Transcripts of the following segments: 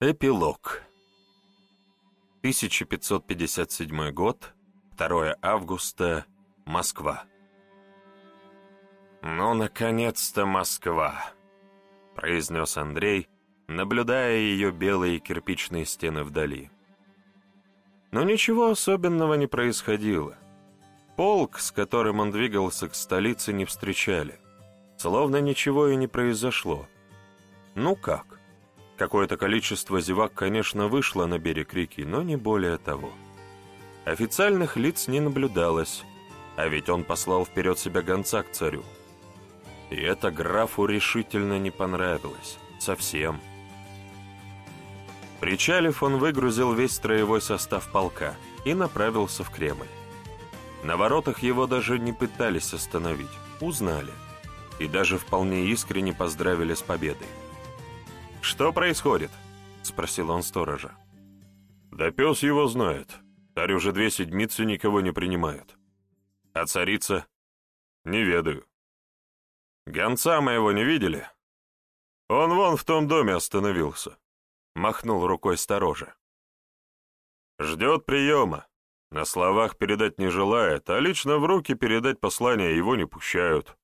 Эпилог. 1557 год, 2 августа, Москва. «Ну, наконец-то Москва!» — произнес Андрей, наблюдая ее белые кирпичные стены вдали. Но ничего особенного не происходило. Полк, с которым он двигался к столице, не встречали. Словно ничего и не произошло. Ну как? Какое-то количество зевак, конечно, вышло на берег реки, но не более того. Официальных лиц не наблюдалось, а ведь он послал вперед себя гонца к царю. И это графу решительно не понравилось. Совсем. Причалив, он выгрузил весь строевой состав полка и направился в Кремль. На воротах его даже не пытались остановить, узнали. И даже вполне искренне поздравили с победой. «Что происходит?» — спросил он сторожа. «Да пес его знает. Царь уже две седмицы никого не принимает. А царица?» «Не ведаю». «Гонца моего не видели?» «Он вон в том доме остановился», — махнул рукой сторожа. «Ждет приема. На словах передать не желает, а лично в руки передать послание его не пущают».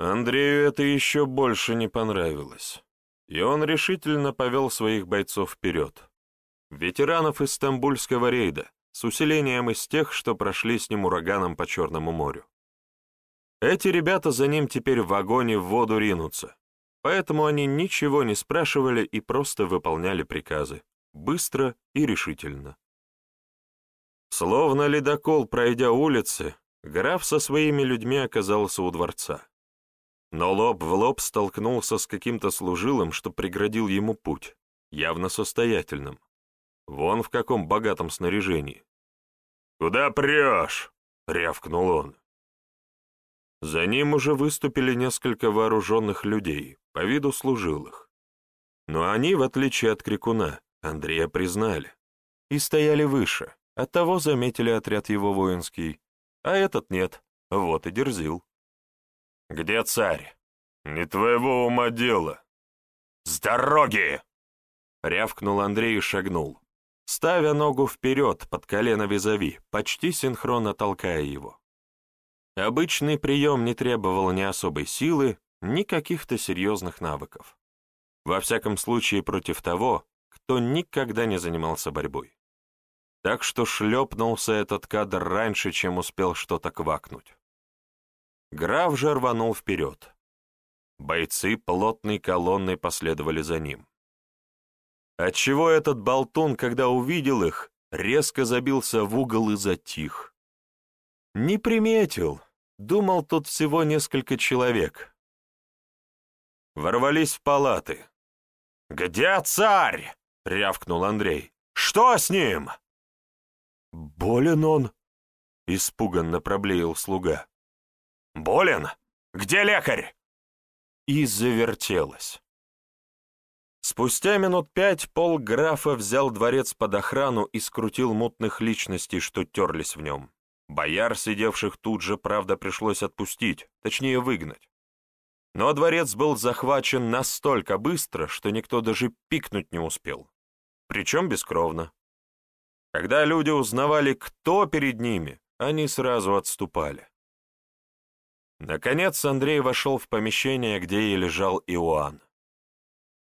Андрею это еще больше не понравилось и он решительно повел своих бойцов вперед. Ветеранов из стамбульского рейда, с усилением из тех, что прошли с ним ураганом по Черному морю. Эти ребята за ним теперь в вагоне в воду ринутся, поэтому они ничего не спрашивали и просто выполняли приказы, быстро и решительно. Словно ледокол, пройдя улицы, граф со своими людьми оказался у дворца но лоб в лоб столкнулся с каким-то служилым, что преградил ему путь, явно состоятельным. Вон в каком богатом снаряжении. «Куда прешь?» — рявкнул он. За ним уже выступили несколько вооруженных людей, по виду служилых. Но они, в отличие от Крикуна, Андрея признали и стояли выше, оттого заметили отряд его воинский, а этот нет, вот и дерзил. «Где царь?» «Не твоего ума дело!» «С дороги!» Рявкнул Андрей и шагнул, ставя ногу вперед под колено визави, почти синхронно толкая его. Обычный прием не требовал ни особой силы, ни каких-то серьезных навыков. Во всяком случае, против того, кто никогда не занимался борьбой. Так что шлепнулся этот кадр раньше, чем успел что-то квакнуть. Граф же рванул вперед. Бойцы плотной колонной последовали за ним. Отчего этот болтун, когда увидел их, резко забился в угол и затих? Не приметил, думал тут всего несколько человек. Ворвались в палаты. «Где царь?» — рявкнул Андрей. «Что с ним?» «Болен он», — испуганно проблеял слуга. «Болен? Где лекарь?» И завертелось. Спустя минут пять пол графа взял дворец под охрану и скрутил мутных личностей, что терлись в нем. Бояр, сидевших тут же, правда, пришлось отпустить, точнее выгнать. Но дворец был захвачен настолько быстро, что никто даже пикнуть не успел. Причем бескровно. Когда люди узнавали, кто перед ними, они сразу отступали. Наконец Андрей вошел в помещение, где и лежал Иоанн.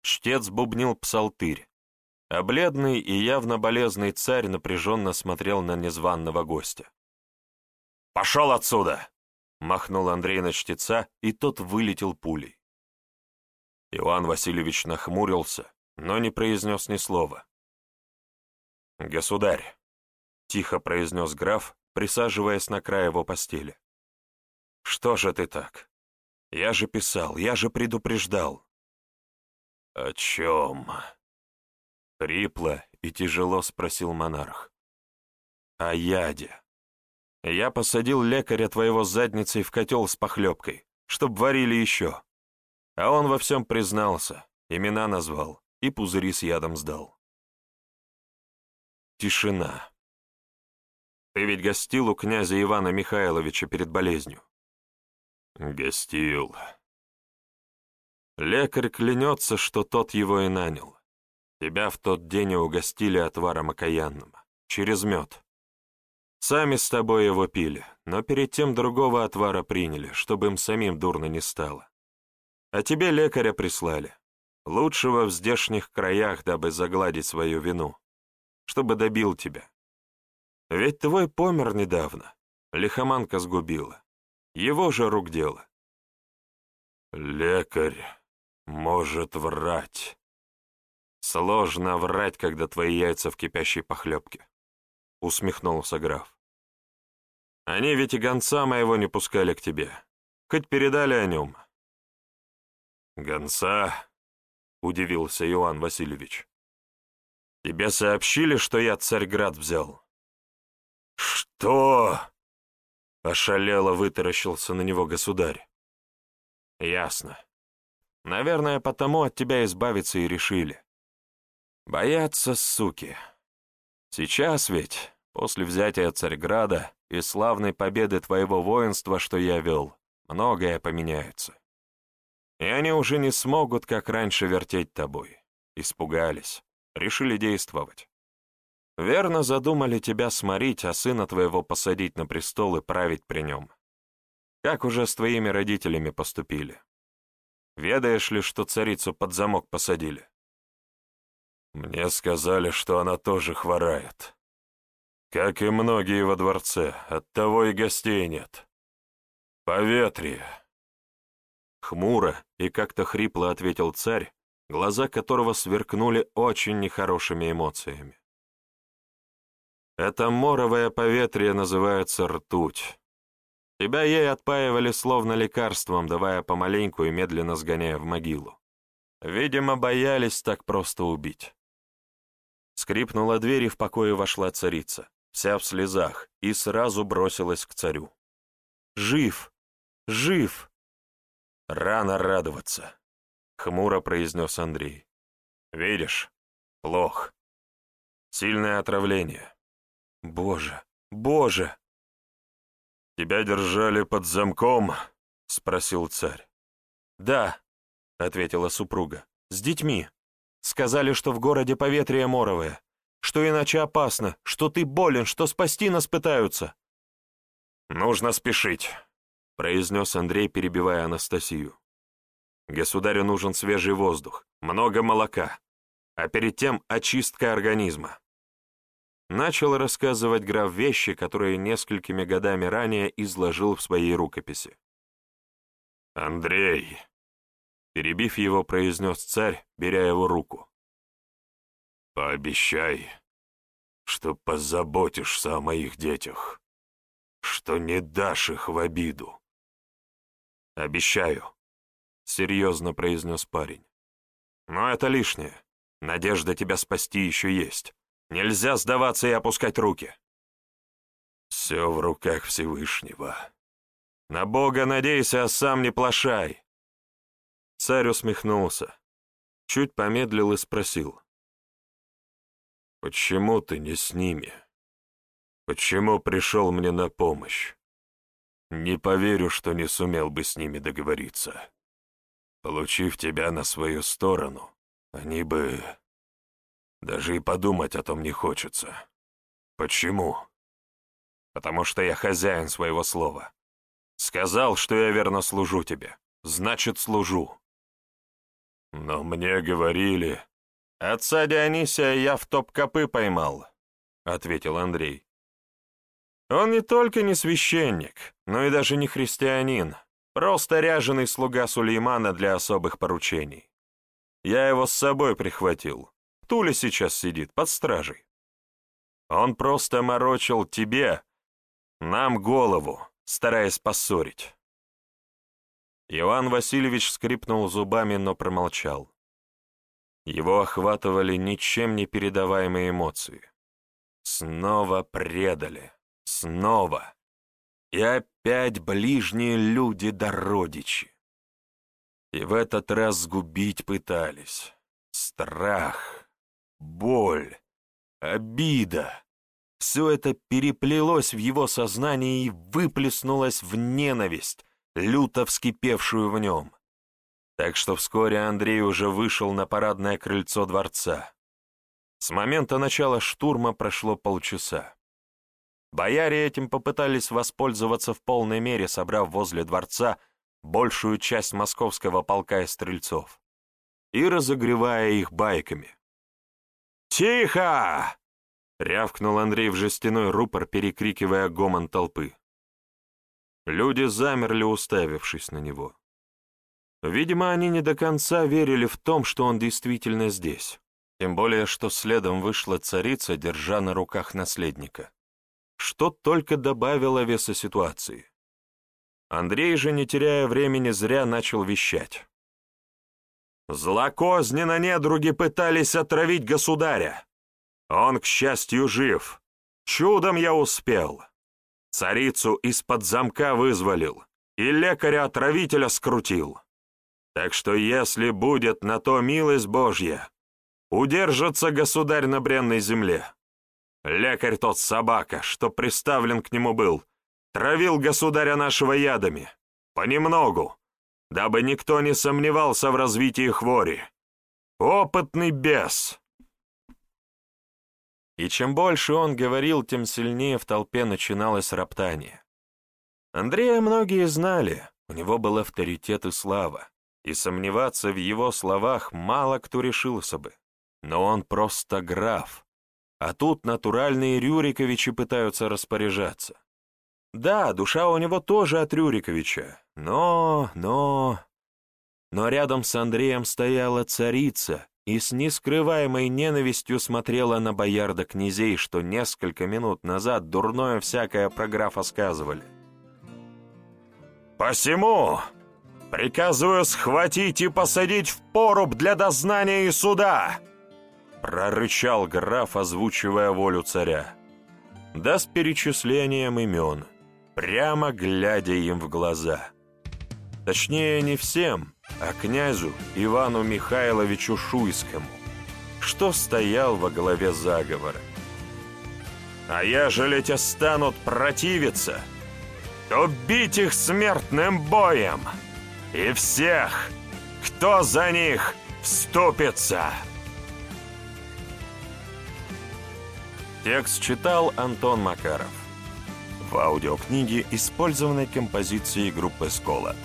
Чтец бубнил псалтырь, а бледный и явно болезный царь напряженно смотрел на незваного гостя. «Пошел отсюда!» — махнул Андрей на чтеца, и тот вылетел пулей. Иоанн Васильевич нахмурился, но не произнес ни слова. «Государь», — тихо произнес граф, присаживаясь на край его постели. «Что же ты так? Я же писал, я же предупреждал». «О чем?» Хрипло и тяжело спросил монарх. «О яде. Я посадил лекаря твоего задницей в котел с похлебкой, чтоб варили еще. А он во всем признался, имена назвал и пузыри с ядом сдал». Тишина. «Ты ведь гостил у князя Ивана Михайловича перед болезнью?» Гостил. Лекарь клянется, что тот его и нанял. Тебя в тот день угостили отваром окаянным, через мед. Сами с тобой его пили, но перед тем другого отвара приняли, чтобы им самим дурно не стало. А тебе лекаря прислали, лучшего в здешних краях, дабы загладить свою вину, чтобы добил тебя. Ведь твой помер недавно, лихоманка сгубила. Его же рук дело. Лекарь может врать. Сложно врать, когда твои яйца в кипящей похлебке, усмехнулся граф. Они ведь и гонца моего не пускали к тебе, хоть передали о нем. Гонца? Удивился Иоанн Васильевич. Тебе сообщили, что я Царьград взял? Что? Ошалело вытаращился на него государь. Ясно. Наверное, потому от тебя избавиться и решили. Боятся, суки. Сейчас ведь, после взятия Царьграда и славной победы твоего воинства, что я вел, многое поменяется. И они уже не смогут, как раньше, вертеть тобой. Испугались, решили действовать. Верно задумали тебя сморить, а сына твоего посадить на престол и править при нем. Как уже с твоими родителями поступили. Ведаешь ли, что царицу под замок посадили? Мне сказали, что она тоже хворает. Как и многие во дворце, оттого и гостей нет. Поветрие. Хмуро и как-то хрипло ответил царь, глаза которого сверкнули очень нехорошими эмоциями. Это моровое поветрие называется ртуть. Тебя ей отпаивали словно лекарством, давая помаленьку и медленно сгоняя в могилу. Видимо, боялись так просто убить. Скрипнула дверь, и в покое вошла царица, вся в слезах, и сразу бросилась к царю. «Жив! Жив!» «Рано радоваться», — хмуро произнес Андрей. «Видишь, плох. Сильное отравление. Боже, боже!» «Тебя держали под замком?» — спросил царь. «Да», — ответила супруга, — «с детьми». Сказали, что в городе поветрие моровое, что иначе опасно, что ты болен, что спасти нас пытаются». «Нужно спешить», — произнес Андрей, перебивая Анастасию. «Государю нужен свежий воздух, много молока, а перед тем очистка организма». Начал рассказывать граф вещи, которые несколькими годами ранее изложил в своей рукописи. «Андрей», Перебив его, произнес царь, беря его руку. «Пообещай, что позаботишься о моих детях, что не дашь их в обиду». «Обещаю», — серьезно произнес парень. «Но это лишнее. Надежда тебя спасти еще есть. Нельзя сдаваться и опускать руки». «Все в руках Всевышнего». «На Бога надейся, а сам не плашай. Царь усмехнулся, чуть помедлил и спросил. «Почему ты не с ними? Почему пришел мне на помощь? Не поверю, что не сумел бы с ними договориться. Получив тебя на свою сторону, они бы... Даже и подумать о том не хочется. Почему?» «Потому что я хозяин своего слова. Сказал, что я верно служу тебе. Значит, служу. «Но мне говорили...» «Отца Дионисия я в топ-копы поймал», — ответил Андрей. «Он не только не священник, но и даже не христианин, просто ряженый слуга Сулеймана для особых поручений. Я его с собой прихватил. В Туле сейчас сидит, под стражей. Он просто морочил тебе, нам голову, стараясь поссорить. Иван Васильевич скрипнул зубами, но промолчал. Его охватывали ничем не передаваемые эмоции. Снова предали. Снова. И опять ближние люди да родичи. И в этот раз сгубить пытались. Страх, боль, обида. Все это переплелось в его сознании и выплеснулось в ненависть, люто вскипевшую в нем. Так что вскоре Андрей уже вышел на парадное крыльцо дворца, С момента начала штурма прошло полчаса. Бояре этим попытались воспользоваться в полной мере, собрав возле дворца большую часть московского полка и стрельцов и разогревая их байками. «Тихо!» — рявкнул Андрей в жестяной рупор, перекрикивая гомон толпы. Люди замерли, уставившись на него. Видимо, они не до конца верили в том, что он действительно здесь. Тем более, что следом вышла царица, держа на руках наследника. Что только добавило веса ситуации. Андрей же, не теряя времени, зря начал вещать. Злокозненно недруги пытались отравить государя. Он, к счастью, жив. Чудом я успел. Царицу из-под замка вызволил и лекаря-отравителя скрутил. Так что если будет на то милость Божья, удержится государь на бренной земле. Лекарь тот собака, что приставлен к нему был, травил государя нашего ядами, понемногу, дабы никто не сомневался в развитии хвори. Опытный бес!» И чем больше он говорил, тем сильнее в толпе начиналось роптание. Андрея многие знали, у него был авторитет и слава, и сомневаться в его словах мало кто решился бы. Но он просто граф, а тут натуральные Рюриковичи пытаются распоряжаться. Да, душа у него тоже от Рюриковича, но, но... Но рядом с Андреем стояла царица и с нескрываемой ненавистью смотрела на боярда князей, что несколько минут назад дурное всякое про графа сказывали. «Посему приказываю схватить и посадить в поруб для дознания и суда!» прорычал граф, озвучивая волю царя. Да с перечислением имен прямо глядя им в глаза. Точнее, не всем, а князю Ивану Михайловичу Шуйскому, что стоял во главе заговора. А ежели те станут противиться, то бить их смертным боем, и всех, кто за них вступится. Текст читал Антон Макаров в аудиокниге использованной композиции группы «Сколот».